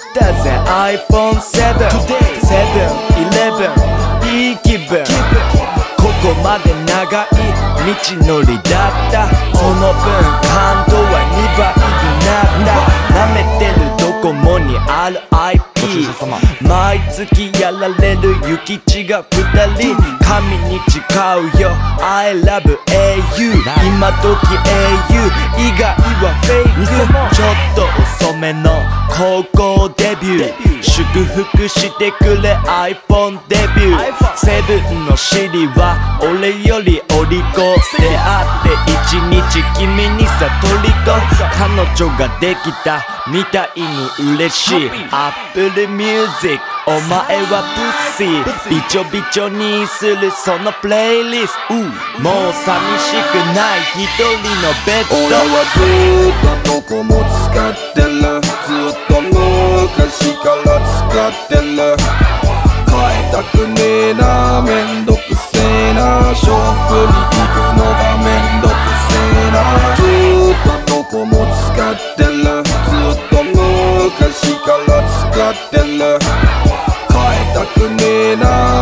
取ったぜ。iPhone7 7-11いい気分ここまで長い道のりだった。その分感動は2倍になった。舐めてるドコモにある IP 毎月やられる諭吉が2人。神に誓うよ。I love au 今時 au 以外はフェイク。ちょっと遅めの高校デビュー。祝福してくれ iPhone デビュー。セブンのシリは俺よりお利口であって一日君にさ虜彼女ができたみたいに嬉しい。Apple Music お前はプッシー。びちょびちょにするそのプレイリスト。もう寂しくない。一人のベッド。俺はずっとかってる買いたくねえなめんどくせえな。ショップに行くのがめんどくせえな。ずっとどこも使ってるずっと昔から使ってる買いたくねえな